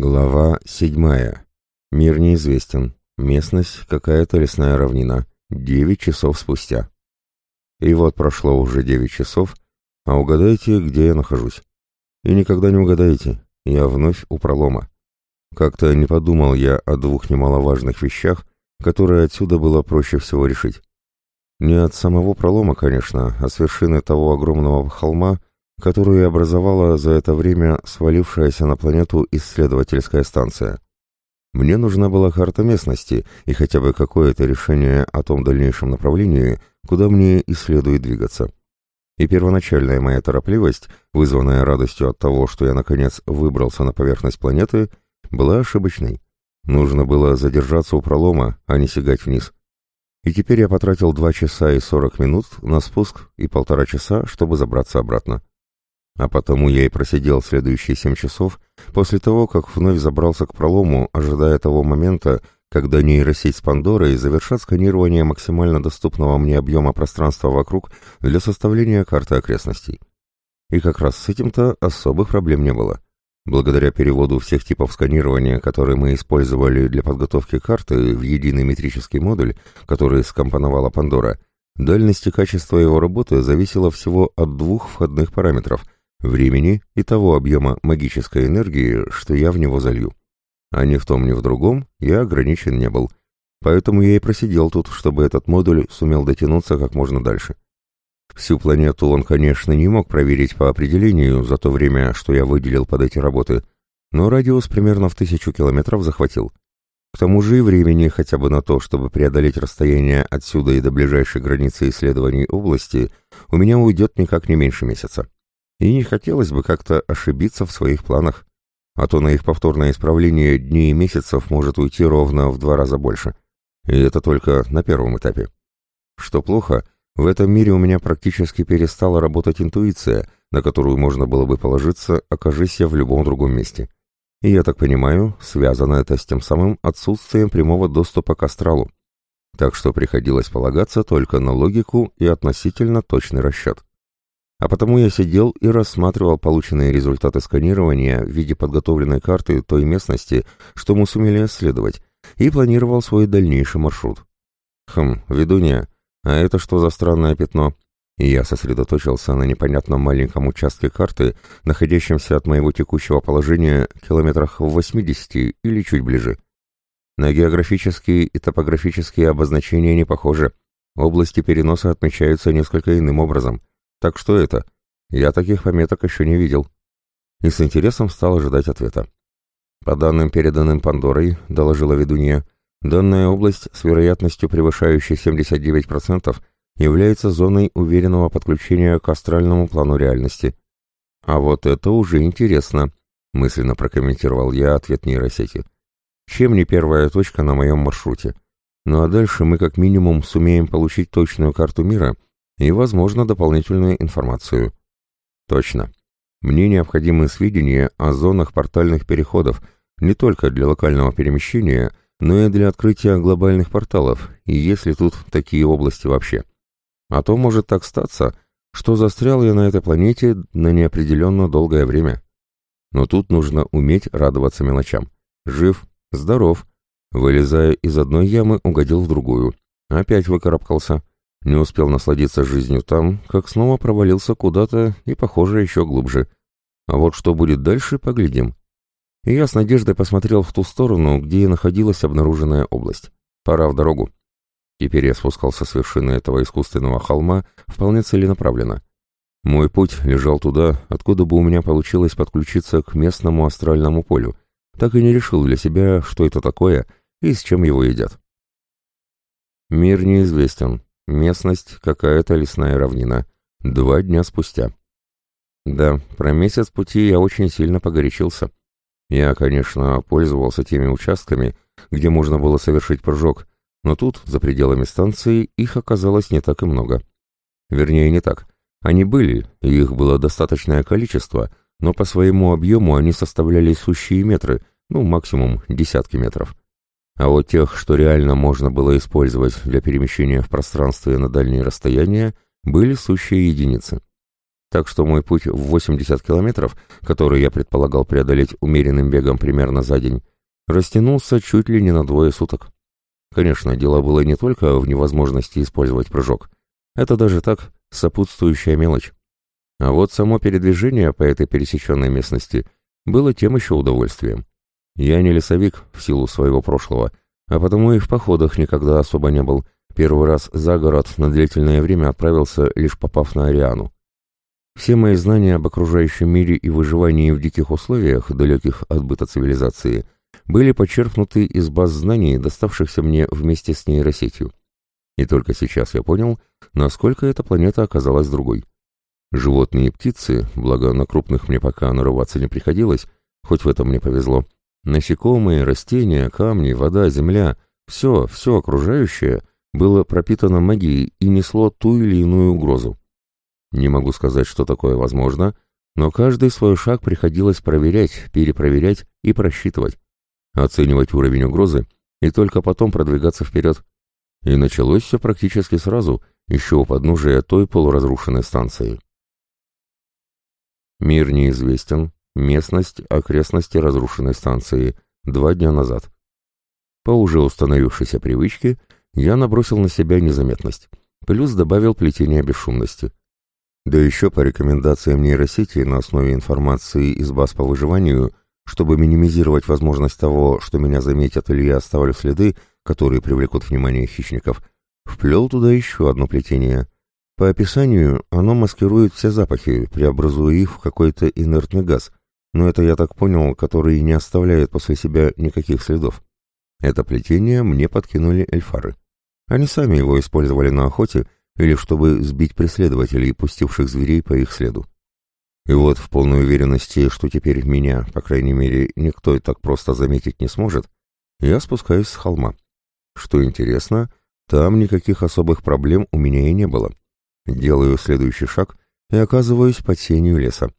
Глава седьмая. Мир неизвестен. Местность какая-то лесная равнина. Девять часов спустя. И вот прошло уже девять часов, а угадайте, где я нахожусь. И никогда не угадаете, я вновь у пролома. Как-то не подумал я о двух немаловажных вещах, которые отсюда было проще всего решить. Не от самого пролома, конечно, а с вершины того огромного холма, которую образовала за это время свалившаяся на планету исследовательская станция. Мне нужна была карта местности и хотя бы какое-то решение о том дальнейшем направлении, куда мне и следует двигаться. И первоначальная моя торопливость, вызванная радостью от того, что я наконец выбрался на поверхность планеты, была ошибочной. Нужно было задержаться у пролома, а не сигать вниз. И теперь я потратил два часа и сорок минут на спуск и полтора часа, чтобы забраться обратно. А потому я и просидел следующие семь часов после того, как вновь забрался к пролому, ожидая того момента, когда нейросеть с Пандорой завершат сканирование максимально доступного мне объема пространства вокруг для составления карты окрестностей. И как раз с этим-то особых проблем не было. Благодаря переводу всех типов сканирования, которые мы использовали для подготовки карты в единый метрический модуль, который скомпоновала Пандора, дальность и качество его работы зависело всего от двух входных параметров – времени и того объема магической энергии, что я в него залью. А ни в том, ни в другом я ограничен не был. Поэтому я и просидел тут, чтобы этот модуль сумел дотянуться как можно дальше. Всю планету он, конечно, не мог проверить по определению за то время, что я выделил под эти работы, но радиус примерно в тысячу километров захватил. К тому же и времени хотя бы на то, чтобы преодолеть расстояние отсюда и до ближайшей границы исследований области, у меня уйдет никак не меньше месяца. И не хотелось бы как-то ошибиться в своих планах, а то на их повторное исправление дней и месяцев может уйти ровно в два раза больше. И это только на первом этапе. Что плохо, в этом мире у меня практически перестала работать интуиция, на которую можно было бы положиться, окажись я в любом другом месте. И я так понимаю, связано это с тем самым отсутствием прямого доступа к астралу. Так что приходилось полагаться только на логику и относительно точный расчет. А потому я сидел и рассматривал полученные результаты сканирования в виде подготовленной карты той местности, что мы сумели исследовать, и планировал свой дальнейший маршрут. Хм, ведунья, а это что за странное пятно? И я сосредоточился на непонятном маленьком участке карты, находящемся от моего текущего положения километрах в 80 или чуть ближе. На географические и топографические обозначения не похожи. Области переноса отмечаются несколько иным образом. Так что это? Я таких пометок еще не видел. И с интересом стал ожидать ответа. По данным, переданным Пандорой, доложила ведунья, данная область с вероятностью превышающей 79% является зоной уверенного подключения к астральному плану реальности. А вот это уже интересно, мысленно прокомментировал я ответ нейросети. Чем не первая точка на моем маршруте? Ну а дальше мы как минимум сумеем получить точную карту мира — и, возможно, дополнительную информацию. Точно. Мне необходимы сведения о зонах портальных переходов не только для локального перемещения, но и для открытия глобальных порталов, и если тут такие области вообще. А то может так статься, что застрял я на этой планете на неопределенно долгое время. Но тут нужно уметь радоваться мелочам. Жив, здоров. Вылезая из одной ямы, угодил в другую. Опять выкарабкался. Не успел насладиться жизнью там, как снова провалился куда-то и, похоже, еще глубже. А вот что будет дальше, поглядим. И я с надеждой посмотрел в ту сторону, где и находилась обнаруженная область. Пора в дорогу. Теперь я спускался с вершины этого искусственного холма вполне целенаправленно. Мой путь лежал туда, откуда бы у меня получилось подключиться к местному астральному полю. Так и не решил для себя, что это такое и с чем его едят. Мир неизвестен, Местность какая-то лесная равнина. Два дня спустя. Да, про месяц пути я очень сильно погорячился. Я, конечно, пользовался теми участками, где можно было совершить прыжок, но тут, за пределами станции, их оказалось не так и много. Вернее, не так. Они были, и их было достаточное количество, но по своему объему они составляли сущие метры, ну, максимум десятки метров. А вот тех, что реально можно было использовать для перемещения в пространстве на дальние расстояния, были сущие единицы. Так что мой путь в 80 километров, который я предполагал преодолеть умеренным бегом примерно за день, растянулся чуть ли не на двое суток. Конечно, дело было не только в невозможности использовать прыжок. Это даже так, сопутствующая мелочь. А вот само передвижение по этой пересеченной местности было тем еще удовольствием. Я не лесовик в силу своего прошлого, а потому и в походах никогда особо не был. Первый раз за город на длительное время отправился, лишь попав на Ариану. Все мои знания об окружающем мире и выживании в диких условиях, далеких от быта цивилизации, были почерпнуты из баз знаний, доставшихся мне вместе с нейросетью. И только сейчас я понял, насколько эта планета оказалась другой. Животные и птицы, благо на крупных мне пока нарываться не приходилось, хоть в этом мне повезло, насекомые, растения, камни, вода, земля, все, все окружающее было пропитано магией и несло ту или иную угрозу. Не могу сказать, что такое возможно, но каждый свой шаг приходилось проверять, перепроверять и просчитывать, оценивать уровень угрозы и только потом продвигаться вперед. И началось все практически сразу, еще у подножия той полуразрушенной станции. Мир неизвестен, местность, окрестности разрушенной станции, два дня назад. По уже установившейся привычке я набросил на себя незаметность, плюс добавил плетение бесшумности. Да еще по рекомендациям нейросети на основе информации из баз по выживанию, чтобы минимизировать возможность того, что меня заметят или я оставлю следы, которые привлекут внимание хищников, вплел туда еще одно плетение. По описанию оно маскирует все запахи, преобразуя их в какой-то инертный газ, но это я так понял, который не оставляет после себя никаких следов. Это плетение мне подкинули эльфары. Они сами его использовали на охоте, или чтобы сбить преследователей, пустивших зверей по их следу. И вот в полной уверенности, что теперь меня, по крайней мере, никто и так просто заметить не сможет, я спускаюсь с холма. Что интересно, там никаких особых проблем у меня и не было. Делаю следующий шаг и оказываюсь под сенью леса.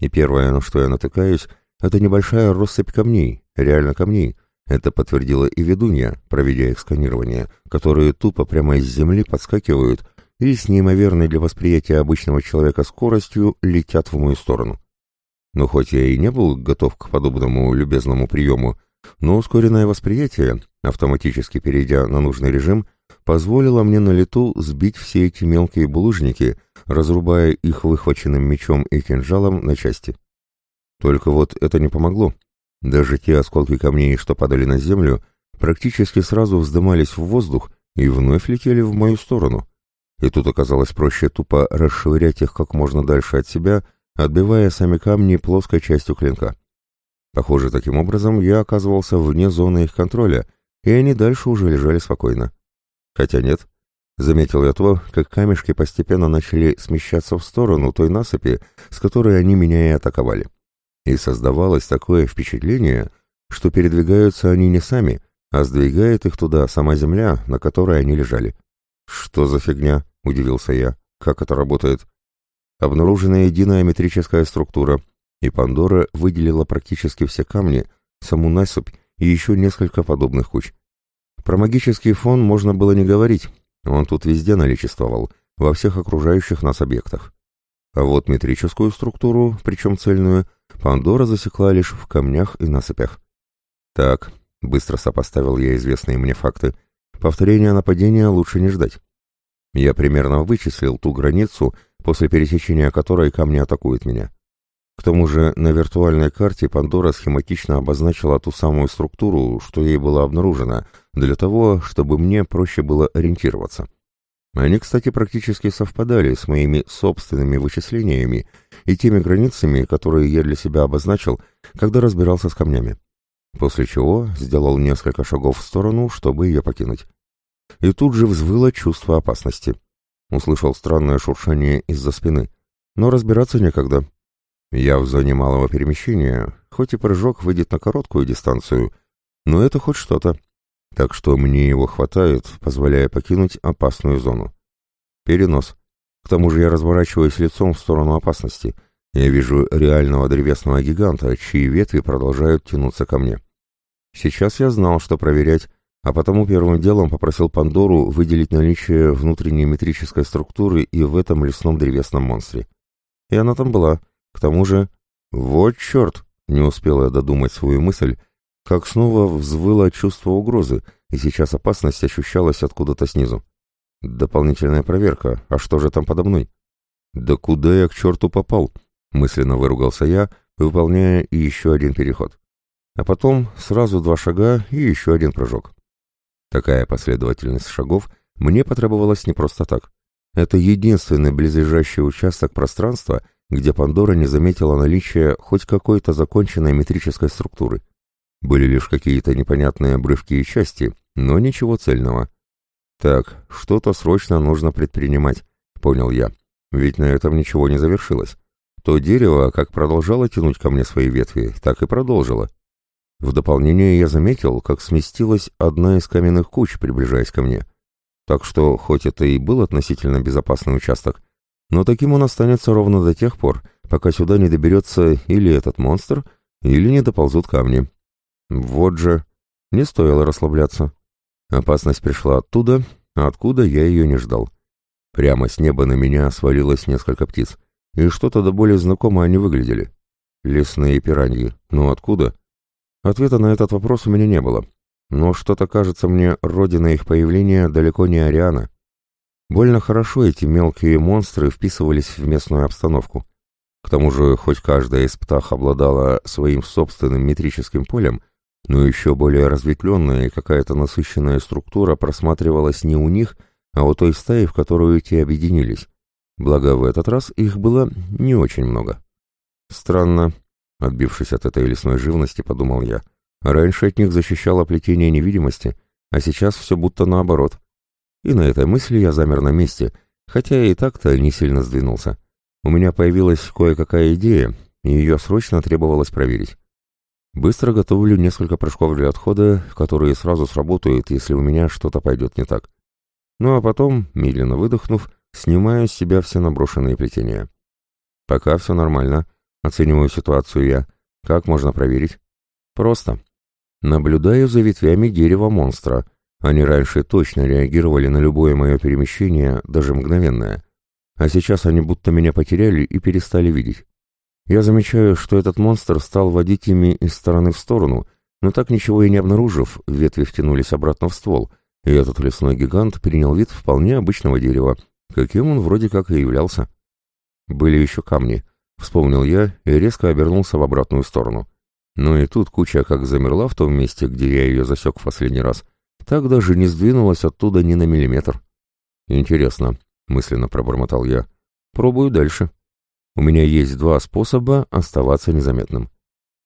И первое, на что я натыкаюсь, это небольшая россыпь камней, реально камней. Это подтвердила и ведунья, проведя их сканирование, которые тупо прямо из земли подскакивают и с неимоверной для восприятия обычного человека скоростью летят в мою сторону. Но хоть я и не был готов к подобному любезному приему, но ускоренное восприятие, автоматически перейдя на нужный режим, позволило мне на лету сбить все эти мелкие булыжники, разрубая их выхваченным мечом и кинжалом на части. Только вот это не помогло. Даже те осколки камней, что падали на землю, практически сразу вздымались в воздух и вновь летели в мою сторону и тут оказалось проще тупо расшвырять их как можно дальше от себя, отбивая сами камни плоской частью клинка. Похоже, таким образом я оказывался вне зоны их контроля, и они дальше уже лежали спокойно. Хотя нет. Заметил я то, как камешки постепенно начали смещаться в сторону той насыпи, с которой они меня и атаковали. И создавалось такое впечатление, что передвигаются они не сами, а сдвигает их туда сама земля, на которой они лежали. «Что за фигня?» — удивился я. «Как это работает?» Обнаружена единая метрическая структура, и Пандора выделила практически все камни, саму насыпь и еще несколько подобных куч. Про магический фон можно было не говорить, он тут везде наличествовал, во всех окружающих нас объектах. А вот метрическую структуру, причем цельную, Пандора засекла лишь в камнях и насыпях. Так, быстро сопоставил я известные мне факты — Повторения нападения лучше не ждать. Я примерно вычислил ту границу, после пересечения которой камни атакуют меня. К тому же на виртуальной карте Пандора схематично обозначила ту самую структуру, что ей было обнаружено, для того, чтобы мне проще было ориентироваться. Они, кстати, практически совпадали с моими собственными вычислениями и теми границами, которые я для себя обозначил, когда разбирался с камнями после чего сделал несколько шагов в сторону, чтобы ее покинуть. И тут же взвыло чувство опасности. Услышал странное шуршание из-за спины, но разбираться некогда. Я в зоне малого перемещения, хоть и прыжок выйдет на короткую дистанцию, но это хоть что-то. Так что мне его хватает, позволяя покинуть опасную зону. Перенос. К тому же я разворачиваюсь лицом в сторону опасности. Я вижу реального древесного гиганта, чьи ветви продолжают тянуться ко мне. Сейчас я знал, что проверять, а потому первым делом попросил Пандору выделить наличие внутренней метрической структуры и в этом лесном древесном монстре. И она там была. К тому же... Вот черт! Не успела я додумать свою мысль, как снова взвыло чувство угрозы, и сейчас опасность ощущалась откуда-то снизу. Дополнительная проверка. А что же там подо мной? Да куда я к черту попал? Мысленно выругался я, выполняя еще один переход. А потом сразу два шага и еще один прыжок. Такая последовательность шагов мне потребовалась не просто так. Это единственный близлежащий участок пространства, где Пандора не заметила наличия хоть какой-то законченной метрической структуры. Были лишь какие-то непонятные обрывки и части, но ничего цельного. Так, что-то срочно нужно предпринимать, понял я. Ведь на этом ничего не завершилось. То дерево как продолжало тянуть ко мне свои ветви, так и продолжило. В дополнение я заметил, как сместилась одна из каменных куч, приближаясь ко мне. Так что, хоть это и был относительно безопасный участок, но таким он останется ровно до тех пор, пока сюда не доберется или этот монстр, или не доползут камни. Вот же, не стоило расслабляться. Опасность пришла оттуда, откуда я ее не ждал. Прямо с неба на меня свалилось несколько птиц, и что-то до более знакомо они выглядели. Лесные пираньи. Ну откуда? Ответа на этот вопрос у меня не было. Но что-то кажется мне, родина их появления далеко не Ариана. Больно хорошо эти мелкие монстры вписывались в местную обстановку. К тому же, хоть каждая из птах обладала своим собственным метрическим полем, но еще более разветвленная и какая-то насыщенная структура просматривалась не у них, а у той стаи, в которую те объединились. Благо, в этот раз их было не очень много. Странно, Отбившись от этой лесной живности, подумал я. Раньше от них защищало плетение невидимости, а сейчас все будто наоборот. И на этой мысли я замер на месте, хотя и так-то не сильно сдвинулся. У меня появилась кое-какая идея, и ее срочно требовалось проверить. Быстро готовлю несколько прыжков для отхода, которые сразу сработают, если у меня что-то пойдет не так. Ну а потом, медленно выдохнув, снимаю с себя все наброшенные плетения. Пока все нормально — Оцениваю ситуацию я. Как можно проверить? Просто. Наблюдаю за ветвями дерева монстра. Они раньше точно реагировали на любое мое перемещение, даже мгновенное. А сейчас они будто меня потеряли и перестали видеть. Я замечаю, что этот монстр стал водить ими из стороны в сторону, но так ничего и не обнаружив, ветви втянулись обратно в ствол, и этот лесной гигант принял вид вполне обычного дерева, каким он вроде как и являлся. Были еще камни — Вспомнил я и резко обернулся в обратную сторону. Но и тут куча как замерла в том месте, где я ее засек в последний раз, так даже не сдвинулась оттуда ни на миллиметр. «Интересно», — мысленно пробормотал я. «Пробую дальше. У меня есть два способа оставаться незаметным.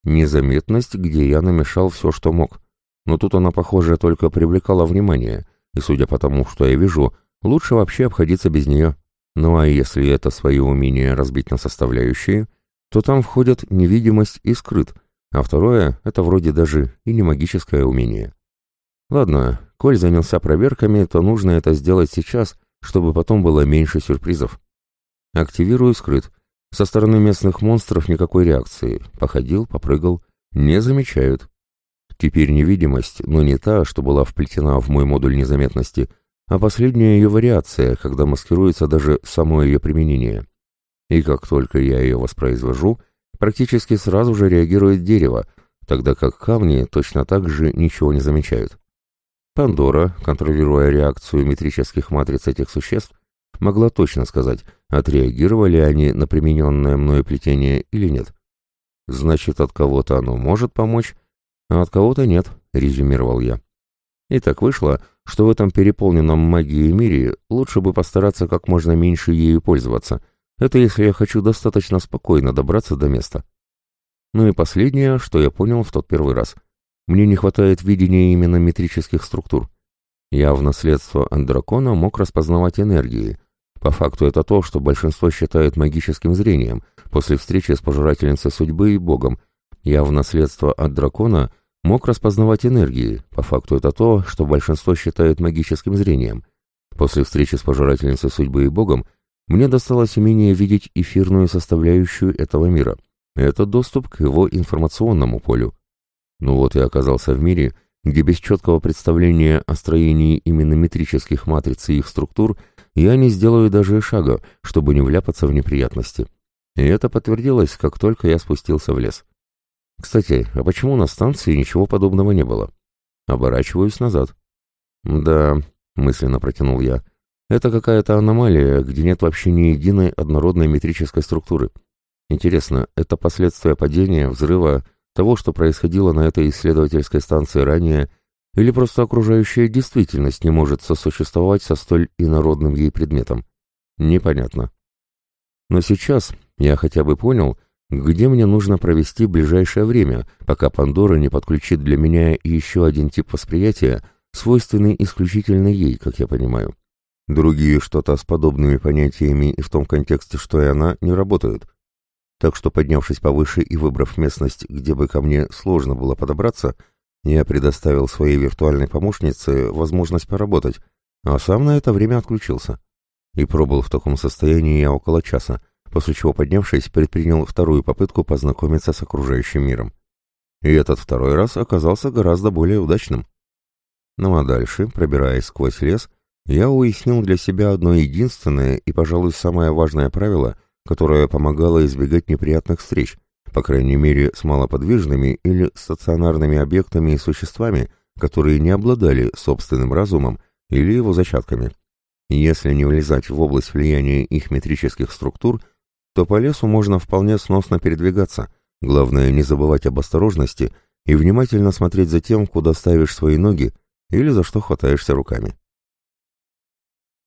Незаметность, где я намешал все, что мог. Но тут она, похоже, только привлекала внимание, и, судя по тому, что я вижу, лучше вообще обходиться без нее. Ну а если это свои умения разбить на составляющие, то там входят невидимость и скрыт, а второе — это вроде даже и не магическое умение. Ладно, коль занялся проверками, то нужно это сделать сейчас, чтобы потом было меньше сюрпризов. Активирую скрыт. Со стороны местных монстров никакой реакции. Походил, попрыгал. Не замечают. Теперь невидимость, но не та, что была вплетена в мой модуль незаметности — а последняя ее вариация, когда маскируется даже само ее применение. И как только я ее воспроизвожу, практически сразу же реагирует дерево, тогда как камни точно так же ничего не замечают. Пандора, контролируя реакцию метрических матриц этих существ, могла точно сказать, отреагировали они на примененное мною плетение или нет. Значит, от кого-то оно может помочь, а от кого-то нет, резюмировал я. И так вышло, что в этом переполненном магией мире лучше бы постараться как можно меньше ею пользоваться. Это если я хочу достаточно спокойно добраться до места. Ну и последнее, что я понял в тот первый раз. Мне не хватает видения именно метрических структур. Я в наследство от дракона мог распознавать энергии. По факту это то, что большинство считает магическим зрением, после встречи с пожирательницей судьбы и богом. Я в наследство от дракона мог распознавать энергии, по факту это то, что большинство считает магическим зрением. После встречи с пожирательницей судьбы и богом мне досталось умение видеть эфирную составляющую этого мира. Это доступ к его информационному полю. Ну вот я оказался в мире, где без четкого представления о строении именно метрических матриц и их структур я не сделаю даже шага, чтобы не вляпаться в неприятности. И это подтвердилось, как только я спустился в лес. Кстати, а почему на станции ничего подобного не было? Оборачиваюсь назад. Да, мысленно протянул я. Это какая-то аномалия, где нет вообще ни единой однородной метрической структуры. Интересно, это последствия падения, взрыва, того, что происходило на этой исследовательской станции ранее, или просто окружающая действительность не может сосуществовать со столь инородным ей предметом? Непонятно. Но сейчас я хотя бы понял, где мне нужно провести ближайшее время, пока Пандора не подключит для меня еще один тип восприятия, свойственный исключительно ей, как я понимаю. Другие что-то с подобными понятиями и в том контексте, что и она, не работают. Так что, поднявшись повыше и выбрав местность, где бы ко мне сложно было подобраться, я предоставил своей виртуальной помощнице возможность поработать, а сам на это время отключился. И пробыл в таком состоянии я около часа, после чего, поднявшись, предпринял вторую попытку познакомиться с окружающим миром. И этот второй раз оказался гораздо более удачным. Ну а дальше, пробираясь сквозь лес, я уяснил для себя одно единственное и, пожалуй, самое важное правило, которое помогало избегать неприятных встреч, по крайней мере, с малоподвижными или стационарными объектами и существами, которые не обладали собственным разумом или его зачатками. Если не влезать в область влияния их метрических структур – то по лесу можно вполне сносно передвигаться. Главное не забывать об осторожности и внимательно смотреть за тем, куда ставишь свои ноги или за что хватаешься руками.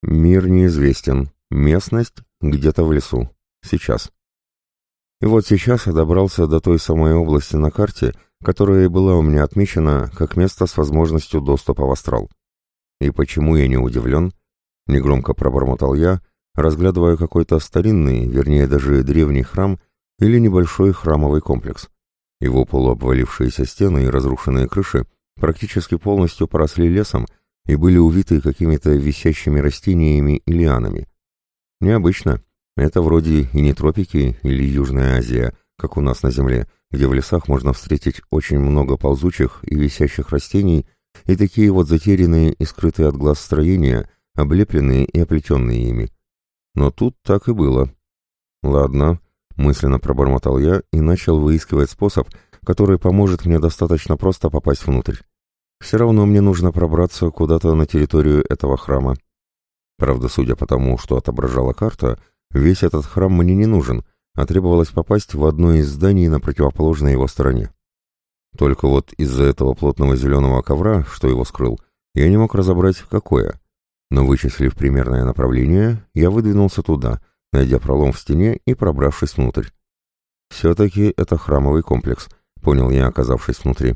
Мир неизвестен. Местность где-то в лесу. Сейчас. И вот сейчас я добрался до той самой области на карте, которая была у меня отмечена как место с возможностью доступа в астрал. И почему я не удивлен? Негромко пробормотал я, разглядывая какой-то старинный, вернее даже древний храм или небольшой храмовый комплекс. Его полуобвалившиеся стены и разрушенные крыши практически полностью поросли лесом и были увиты какими-то висящими растениями и лианами. Необычно. Это вроде и не тропики или Южная Азия, как у нас на Земле, где в лесах можно встретить очень много ползучих и висящих растений и такие вот затерянные и скрытые от глаз строения, облепленные и оплетенные ими. Но тут так и было. Ладно, мысленно пробормотал я и начал выискивать способ, который поможет мне достаточно просто попасть внутрь. Все равно мне нужно пробраться куда-то на территорию этого храма. Правда, судя по тому, что отображала карта, весь этот храм мне не нужен, а требовалось попасть в одно из зданий на противоположной его стороне. Только вот из-за этого плотного зеленого ковра, что его скрыл, я не мог разобрать, какое но вычислив примерное направление, я выдвинулся туда, найдя пролом в стене и пробравшись внутрь. Все-таки это храмовый комплекс, понял я, оказавшись внутри.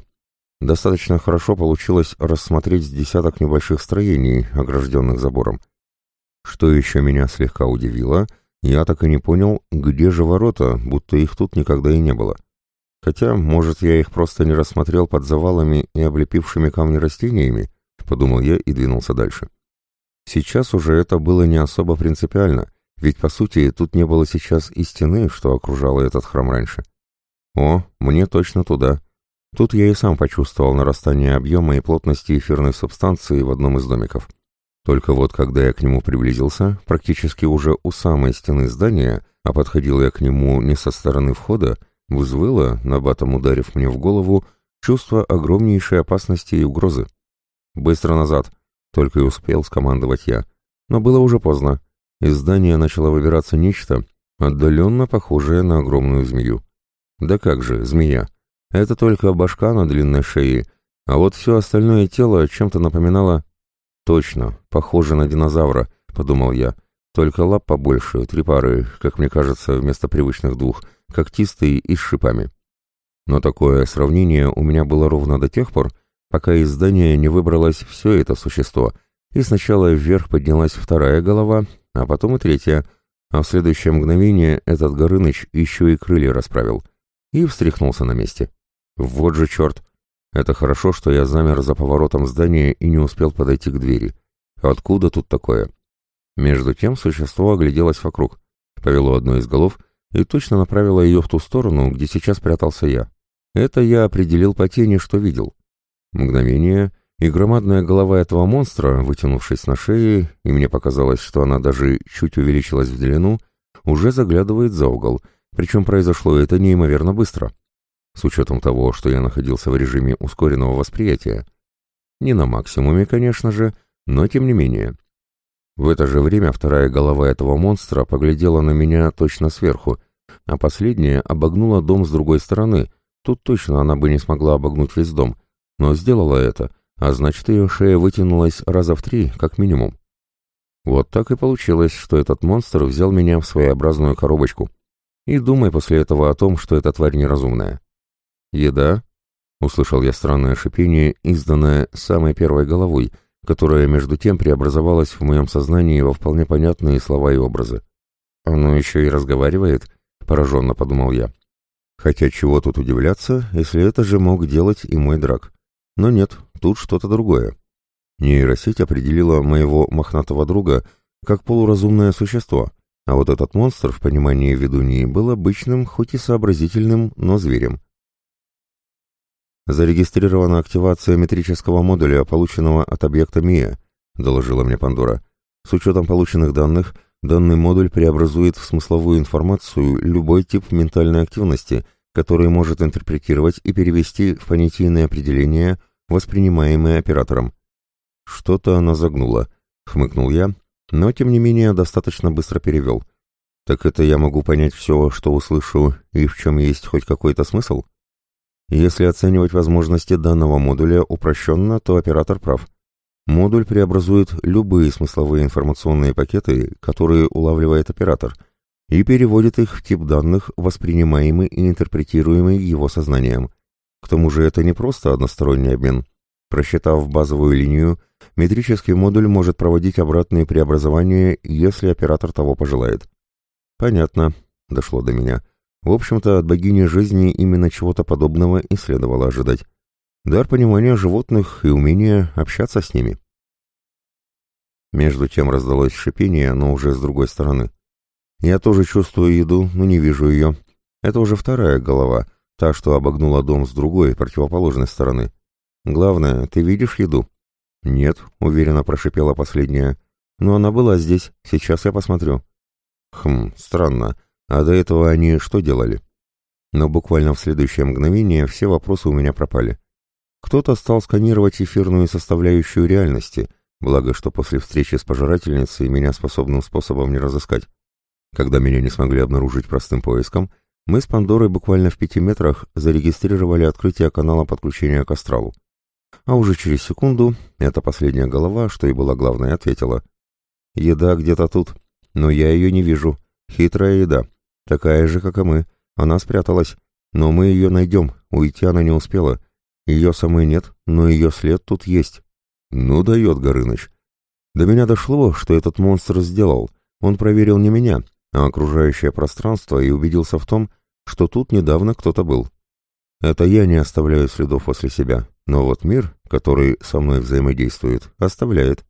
Достаточно хорошо получилось рассмотреть десяток небольших строений, огражденных забором. Что еще меня слегка удивило, я так и не понял, где же ворота, будто их тут никогда и не было. Хотя, может, я их просто не рассмотрел под завалами и облепившими камни растениями, подумал я и двинулся дальше. Сейчас уже это было не особо принципиально, ведь, по сути, тут не было сейчас и стены, что окружало этот храм раньше. О, мне точно туда. Тут я и сам почувствовал нарастание объема и плотности эфирной субстанции в одном из домиков. Только вот когда я к нему приблизился, практически уже у самой стены здания, а подходил я к нему не со стороны входа, вызвало, набатом ударив мне в голову, чувство огромнейшей опасности и угрозы. «Быстро назад!» Только и успел скомандовать я. Но было уже поздно. Из здания начало выбираться нечто, отдаленно похожее на огромную змею. Да как же, змея. Это только башка на длинной шее, а вот все остальное тело чем-то напоминало... Точно, похоже на динозавра, подумал я. Только лап побольше, три пары, как мне кажется, вместо привычных двух, когтистые и с шипами. Но такое сравнение у меня было ровно до тех пор, пока из здания не выбралось все это существо, и сначала вверх поднялась вторая голова, а потом и третья, а в следующее мгновение этот Горыныч еще и крылья расправил и встряхнулся на месте. Вот же черт! Это хорошо, что я замер за поворотом здания и не успел подойти к двери. Откуда тут такое? Между тем существо огляделось вокруг, повело одной из голов и точно направило ее в ту сторону, где сейчас прятался я. Это я определил по тени, что видел. Мгновение, и громадная голова этого монстра, вытянувшись на шее, и мне показалось, что она даже чуть увеличилась в длину, уже заглядывает за угол, причем произошло это неимоверно быстро. С учетом того, что я находился в режиме ускоренного восприятия. Не на максимуме, конечно же, но тем не менее. В это же время вторая голова этого монстра поглядела на меня точно сверху, а последняя обогнула дом с другой стороны. Тут точно она бы не смогла обогнуть весь дом, но сделала это, а значит ее шея вытянулась раза в три, как минимум. Вот так и получилось, что этот монстр взял меня в своеобразную коробочку. И думай после этого о том, что эта тварь неразумная. «Еда?» — услышал я странное шипение, изданное самой первой головой, которая между тем преобразовалась в моем сознании во вполне понятные слова и образы. «Оно еще и разговаривает?» — пораженно подумал я. Хотя чего тут удивляться, если это же мог делать и мой драк. Но нет, тут что-то другое. Нейросеть определила моего мохнатого друга как полуразумное существо, а вот этот монстр в понимании ведуньи был обычным, хоть и сообразительным, но зверем. «Зарегистрирована активация метрического модуля, полученного от объекта МИА», — доложила мне Пандора. «С учетом полученных данных, данный модуль преобразует в смысловую информацию любой тип ментальной активности, который может интерпретировать и перевести в понятийные определения, воспринимаемые оператором». «Что-то она загнула», — хмыкнул я, но, тем не менее, достаточно быстро перевел. «Так это я могу понять все, что услышу, и в чем есть хоть какой-то смысл?» Если оценивать возможности данного модуля упрощенно, то оператор прав. Модуль преобразует любые смысловые информационные пакеты, которые улавливает оператор, и переводит их в тип данных, воспринимаемый и интерпретируемый его сознанием. К тому же это не просто односторонний обмен. Просчитав базовую линию, метрический модуль может проводить обратные преобразования, если оператор того пожелает. «Понятно», — дошло до меня. В общем-то, от богини жизни именно чего-то подобного и следовало ожидать. Дар понимания животных и умение общаться с ними. Между тем раздалось шипение, но уже с другой стороны. Я тоже чувствую еду, но не вижу ее. Это уже вторая голова, та, что обогнула дом с другой, противоположной стороны. Главное, ты видишь еду? Нет, уверенно прошипела последняя. Но она была здесь, сейчас я посмотрю. Хм, странно. А до этого они что делали? Но буквально в следующее мгновение все вопросы у меня пропали. Кто-то стал сканировать эфирную составляющую реальности, благо что после встречи с пожирательницей меня способным способом не разыскать. Когда меня не смогли обнаружить простым поиском, мы с Пандорой буквально в пяти метрах зарегистрировали открытие канала подключения к астралу. А уже через секунду эта последняя голова, что и была главной, ответила. «Еда где-то тут, но я ее не вижу. Хитрая еда. Такая же, как и мы. Она спряталась. Но мы ее найдем. Уйти она не успела. Ее самой нет, но ее след тут есть. Ну, дает Горыныч. До меня дошло, что этот монстр сделал. Он проверил не меня, а окружающее пространство и убедился в том, что тут недавно кто-то был. Это я не оставляю следов после себя, но вот мир, который со мной взаимодействует, оставляет.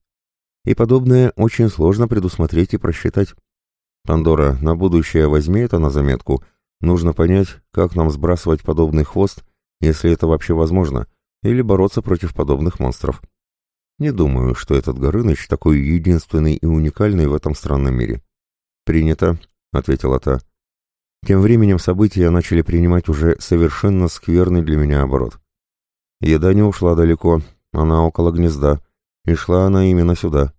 И подобное очень сложно предусмотреть и просчитать. Пандора, на будущее возьми это на заметку. Нужно понять, как нам сбрасывать подобный хвост, если это вообще возможно, или бороться против подобных монстров. Не думаю, что этот Горыныч такой единственный и уникальный в этом странном мире. «Принято», — ответила та. Тем временем события начали принимать уже совершенно скверный для меня оборот. Еда не ушла далеко, она около гнезда, и шла она именно сюда.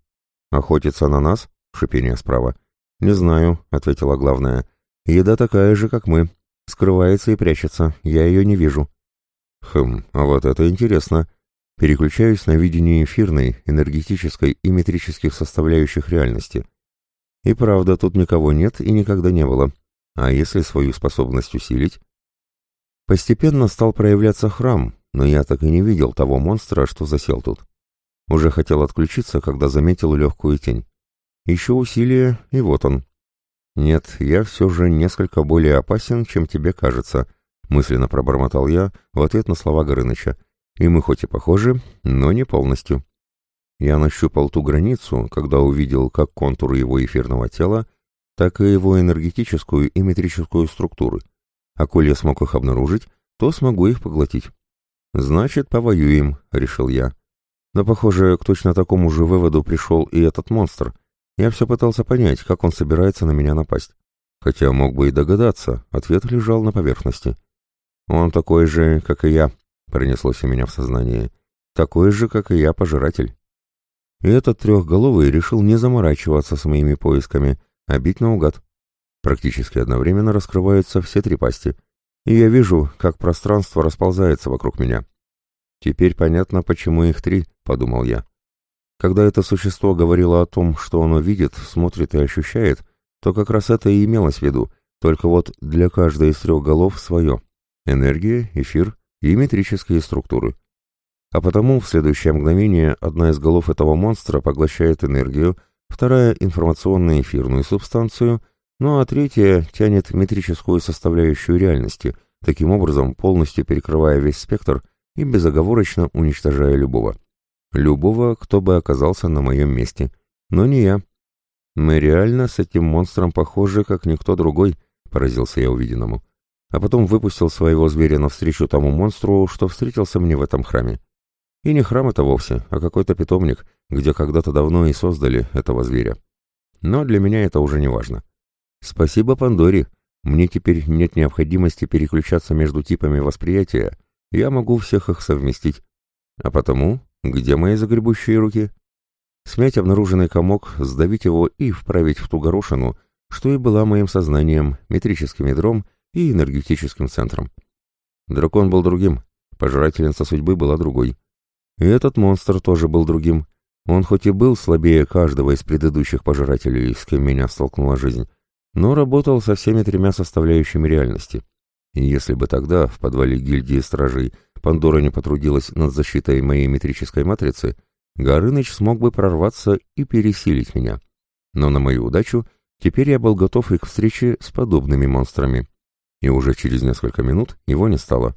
«Охотится на нас?» — шипение справа. «Не знаю», — ответила главная. «Еда такая же, как мы. Скрывается и прячется. Я ее не вижу». «Хм, а вот это интересно». Переключаюсь на видение эфирной, энергетической и метрических составляющих реальности. И правда, тут никого нет и никогда не было. А если свою способность усилить? Постепенно стал проявляться храм, но я так и не видел того монстра, что засел тут. Уже хотел отключиться, когда заметил легкую тень. Еще усилие, и вот он. Нет, я все же несколько более опасен, чем тебе кажется, мысленно пробормотал я в ответ на слова Горыныча. И мы хоть и похожи, но не полностью. Я нащупал ту границу, когда увидел как контуры его эфирного тела, так и его энергетическую и метрическую структуры. А коль я смог их обнаружить, то смогу их поглотить. «Значит, повоюем», — решил я. Но, похоже, к точно такому же выводу пришел и этот монстр, я все пытался понять, как он собирается на меня напасть. Хотя мог бы и догадаться, ответ лежал на поверхности. «Он такой же, как и я», — пронеслось у меня в сознании. «Такой же, как и я, пожиратель». И этот трехголовый решил не заморачиваться с моими поисками, а бить наугад. Практически одновременно раскрываются все три пасти, и я вижу, как пространство расползается вокруг меня. «Теперь понятно, почему их три», — подумал я. Когда это существо говорило о том, что оно видит, смотрит и ощущает, то как раз это и имелось в виду, только вот для каждой из трех голов свое. Энергия, эфир и метрические структуры. А потому в следующее мгновение одна из голов этого монстра поглощает энергию, вторая — информационно-эфирную субстанцию, ну а третья тянет метрическую составляющую реальности, таким образом полностью перекрывая весь спектр и безоговорочно уничтожая любого. Любого, кто бы оказался на моем месте. Но не я. Мы реально с этим монстром похожи, как никто другой, поразился я увиденному. А потом выпустил своего зверя навстречу тому монстру, что встретился мне в этом храме. И не храм это вовсе, а какой-то питомник, где когда-то давно и создали этого зверя. Но для меня это уже не важно. Спасибо Пандоре. Мне теперь нет необходимости переключаться между типами восприятия, я могу всех их совместить. А потому, где мои загребущие руки? Смять обнаруженный комок, сдавить его и вправить в ту горошину, что и была моим сознанием, метрическим ядром и энергетическим центром. Дракон был другим, пожирательница судьбы была другой. И этот монстр тоже был другим. Он хоть и был слабее каждого из предыдущих пожирателей, с кем меня столкнула жизнь, но работал со всеми тремя составляющими реальности. И если бы тогда, в подвале гильдии стражей, Пандора не потрудилась над защитой моей метрической матрицы, Горыныч смог бы прорваться и пересилить меня. Но на мою удачу теперь я был готов и к встрече с подобными монстрами. И уже через несколько минут его не стало.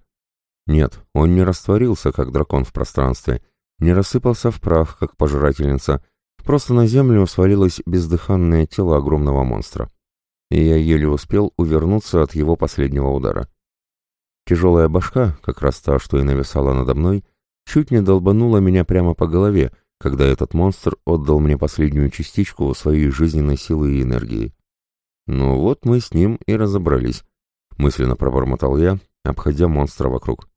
Нет, он не растворился, как дракон в пространстве, не рассыпался в прах, как пожирательница, просто на землю свалилось бездыханное тело огромного монстра и я еле успел увернуться от его последнего удара. Тяжелая башка, как раз та, что и нависала надо мной, чуть не долбанула меня прямо по голове, когда этот монстр отдал мне последнюю частичку своей жизненной силы и энергии. Ну вот мы с ним и разобрались, мысленно пробормотал я, обходя монстра вокруг.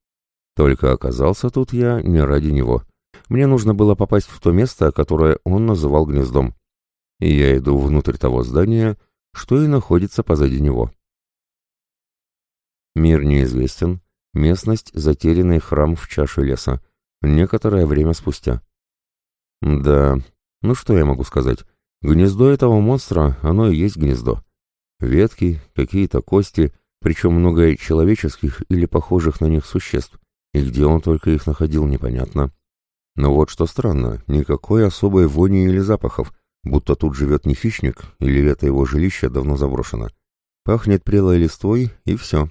Только оказался тут я не ради него. Мне нужно было попасть в то место, которое он называл гнездом. И я иду внутрь того здания, что и находится позади него. Мир неизвестен, местность — затерянный храм в чаше леса, некоторое время спустя. Да, ну что я могу сказать? Гнездо этого монстра, оно и есть гнездо. Ветки, какие-то кости, причем много человеческих или похожих на них существ, и где он только их находил, непонятно. Но вот что странно, никакой особой вони или запахов, будто тут живет не хищник, или это его жилище давно заброшено. Пахнет прелой листвой, и все.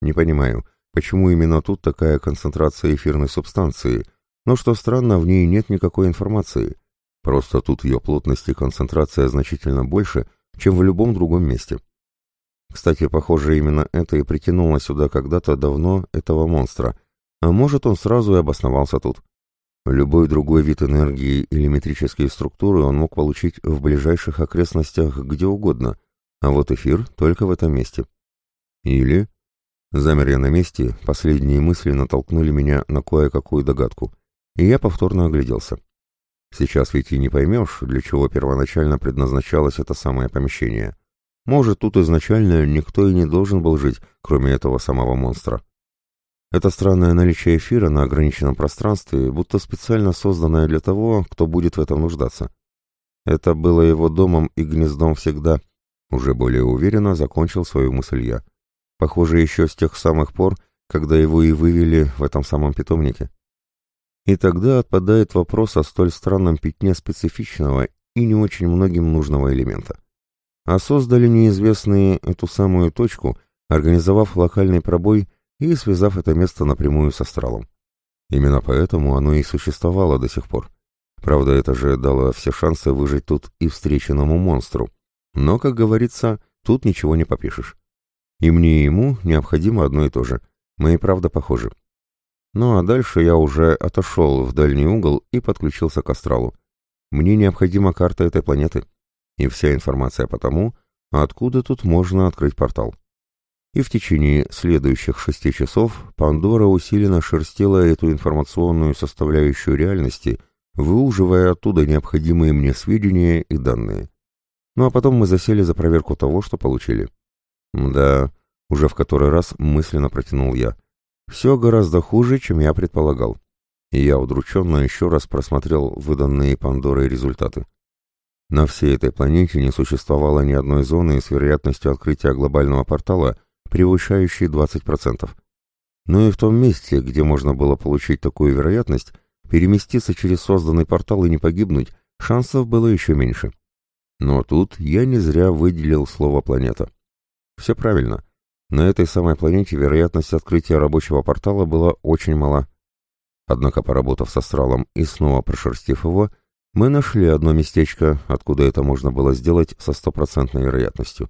Не понимаю, почему именно тут такая концентрация эфирной субстанции, но что странно, в ней нет никакой информации. Просто тут ее плотность и концентрация значительно больше, чем в любом другом месте. Кстати, похоже, именно это и притянуло сюда когда-то давно этого монстра, а может он сразу и обосновался тут. Любой другой вид энергии или метрические структуры он мог получить в ближайших окрестностях где угодно, а вот эфир только в этом месте. Или... Замер я на месте, последние мысли натолкнули меня на кое-какую догадку, и я повторно огляделся. Сейчас ведь и не поймешь, для чего первоначально предназначалось это самое помещение. Может, тут изначально никто и не должен был жить, кроме этого самого монстра. Это странное наличие эфира на ограниченном пространстве, будто специально созданное для того, кто будет в этом нуждаться. Это было его домом и гнездом всегда. Уже более уверенно закончил свою мысль я. Похоже, еще с тех самых пор, когда его и вывели в этом самом питомнике. И тогда отпадает вопрос о столь странном пятне специфичного и не очень многим нужного элемента. А создали неизвестные эту самую точку, организовав локальный пробой – и связав это место напрямую с астралом. Именно поэтому оно и существовало до сих пор. Правда, это же дало все шансы выжить тут и встреченному монстру. Но, как говорится, тут ничего не попишешь. И мне и ему необходимо одно и то же. Мы и правда похожи. Ну а дальше я уже отошел в дальний угол и подключился к астралу. Мне необходима карта этой планеты. И вся информация по тому, откуда тут можно открыть портал. И в течение следующих шести часов Пандора усиленно шерстила эту информационную составляющую реальности, выуживая оттуда необходимые мне сведения и данные. Ну а потом мы засели за проверку того, что получили. Да, уже в который раз мысленно протянул я. Все гораздо хуже, чем я предполагал. И я удрученно еще раз просмотрел выданные Пандорой результаты. На всей этой планете не существовало ни одной зоны с вероятностью открытия глобального портала, превышающей 20%. Но и в том месте, где можно было получить такую вероятность, переместиться через созданный портал и не погибнуть, шансов было еще меньше. Но тут я не зря выделил слово «планета». Все правильно. На этой самой планете вероятность открытия рабочего портала была очень мала. Однако, поработав с астралом и снова прошерстив его, мы нашли одно местечко, откуда это можно было сделать со стопроцентной вероятностью.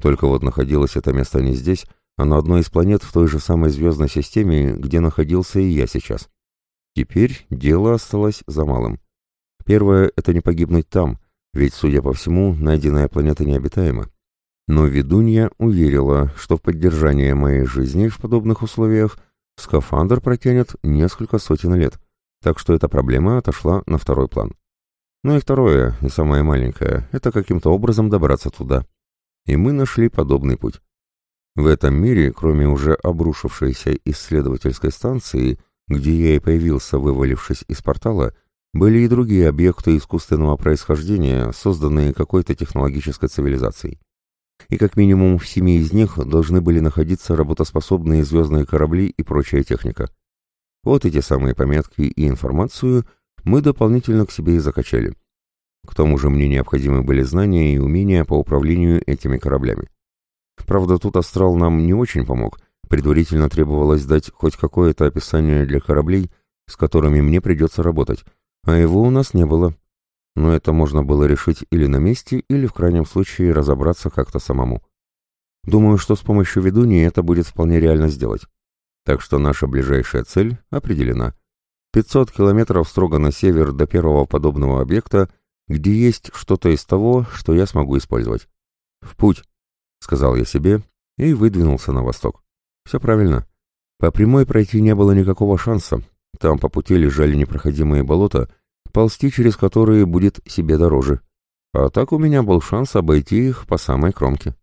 Только вот находилось это место не здесь, а на одной из планет в той же самой звездной системе, где находился и я сейчас. Теперь дело осталось за малым. Первое — это не погибнуть там, ведь, судя по всему, найденная планета необитаема. Но ведунья уверила, что в поддержание моей жизни в подобных условиях скафандр протянет несколько сотен лет, так что эта проблема отошла на второй план. Ну и второе, и самое маленькое, это каким-то образом добраться туда. И мы нашли подобный путь. В этом мире, кроме уже обрушившейся исследовательской станции, где я и появился, вывалившись из портала, были и другие объекты искусственного происхождения, созданные какой-то технологической цивилизацией. И как минимум в семи из них должны были находиться работоспособные звездные корабли и прочая техника. Вот эти самые пометки и информацию мы дополнительно к себе и закачали. К тому же мне необходимы были знания и умения по управлению этими кораблями. Правда, тут астрал нам не очень помог, предварительно требовалось дать хоть какое-то описание для кораблей, с которыми мне придется работать, а его у нас не было. Но это можно было решить или на месте, или в крайнем случае разобраться как-то самому. Думаю, что с помощью ведуньи это будет вполне реально сделать. Так что наша ближайшая цель определена. 500 километров строго на север до первого подобного объекта, где есть что-то из того, что я смогу использовать. «В путь», — сказал я себе и выдвинулся на восток. «Все правильно. По прямой пройти не было никакого шанса. Там по пути лежали непроходимые болота, ползти через которые будет себе дороже. А так у меня был шанс обойти их по самой кромке.